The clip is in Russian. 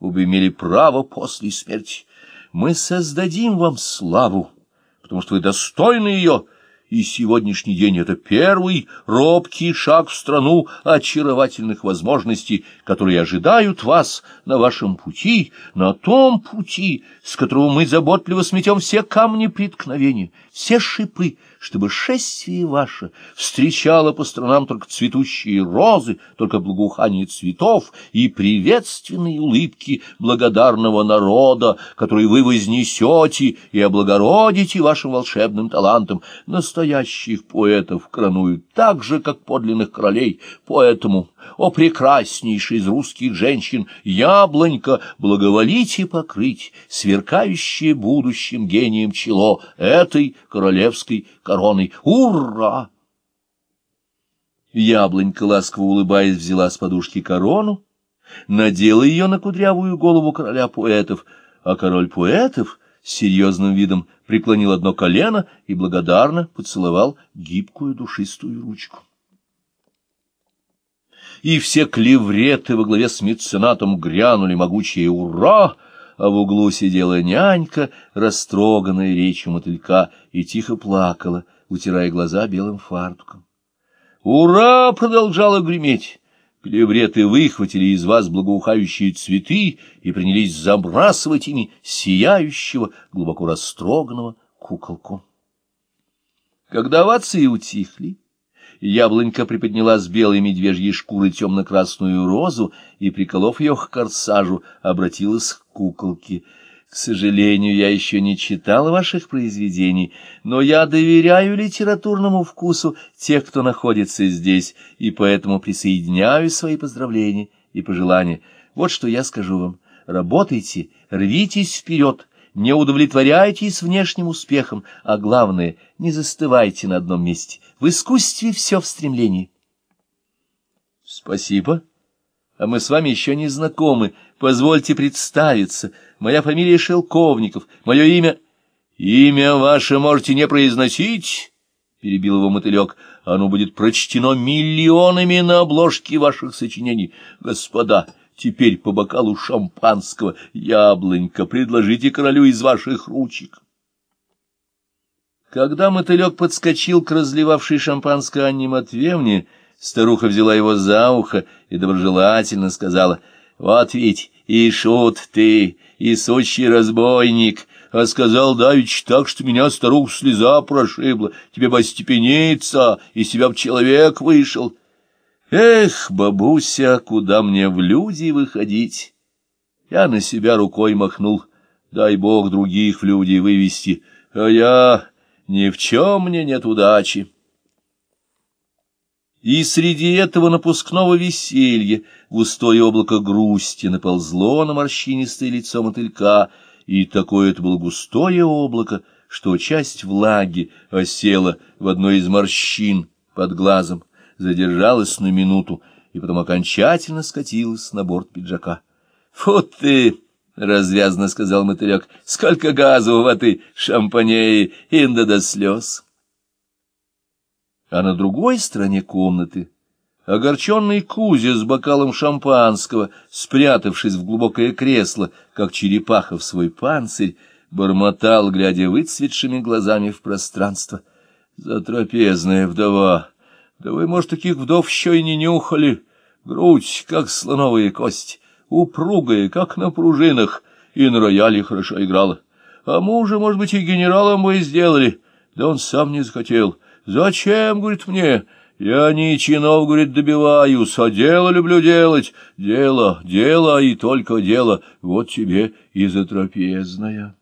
вы имели право после смерти. Мы создадим вам славу, потому что вы достойны ее, — и сегодняшний день — это первый робкий шаг в страну очаровательных возможностей, которые ожидают вас на вашем пути, на том пути, с которого мы заботливо сметем все камни преткновения, все шипы, чтобы шествие ваше встречало по сторонам только цветущие розы, только благоухание цветов и приветственные улыбки благодарного народа, который вы вознесете и облагородите вашим волшебным талантом. Настоящих поэтов коронуют так же, как подлинных королей, поэтому, о прекраснейший из русских женщин, яблонька, благоволите покрыть сверкающее будущим гением чело этой королевской короной. Ура! Яблонька, ласково улыбаясь, взяла с подушки корону, надела ее на кудрявую голову короля поэтов, а король поэтов серьезным видом преклонил одно колено и благодарно поцеловал гибкую душистую ручку. И все клевреты во главе с меценатом грянули могучие «Ура!», а в углу сидела нянька, растроганная речью мотылька, и тихо плакала, утирая глаза белым фартуком. «Ура!» — продолжало греметь. Клевреты выхватили из вас благоухающие цветы и принялись забрасывать ими сияющего, глубоко растроганного куколку. Когда овации утихли, Яблонька приподняла с белой медвежьей шкуры темно-красную розу и, приколов ее к корсажу, обратилась к куколке. «К сожалению, я еще не читал ваших произведений, но я доверяю литературному вкусу тех, кто находится здесь, и поэтому присоединяю свои поздравления и пожелания. Вот что я скажу вам. Работайте, рвитесь вперед, не удовлетворяйтесь внешним успехом, а главное, не застывайте на одном месте. В искусстве все в стремлении. — Спасибо. А мы с вами еще не знакомы. Позвольте представиться. Моя фамилия Шелковников. Мое имя... — Имя ваше можете не произносить, — перебил его мотылек. — Оно будет прочтено миллионами на обложке ваших сочинений. Господа, теперь по бокалу шампанского. Яблонька, предложите королю из ваших ручек. Когда мотылек подскочил к разливавшей шампанское Анне Матвеевне, старуха взяла его за ухо и доброжелательно сказала, «Вот ведь и шут ты, и сущий разбойник, а сказал давич так, что меня старух слеза прошибла, тебе бы остепениться, и себя б человек вышел». Эх, бабуся, куда мне в люди выходить? Я на себя рукой махнул, дай бог других в люди вывести, а я ни в чем мне нет удачи. И среди этого напускного веселья густое облако грусти наползло на морщинистое лицо мотылька, и такое это было густое облако, что часть влаги осела в одной из морщин под глазом, задержалась на минуту и потом окончательно скатилась на борт пиджака. — Фу ты! — развязно сказал мотылек. — Сколько газу в этой шампанее, инда до слез! А на другой стороне комнаты огорченный Кузя с бокалом шампанского, спрятавшись в глубокое кресло, как черепаха в свой панцирь, бормотал, глядя выцветшими глазами в пространство. «Затрапезная вдова! Да вы, может, таких вдов еще и не нюхали! Грудь, как слоновая кость!» упругая, как на пружинах, и на рояле хорошо играла. А мужа, может быть, и генералом вы сделали, да он сам не захотел. Зачем, говорит, мне? Я не чинов, говорит, добиваюсь, а дело люблю делать. Дело, дело и только дело. Вот тебе и затрапезная.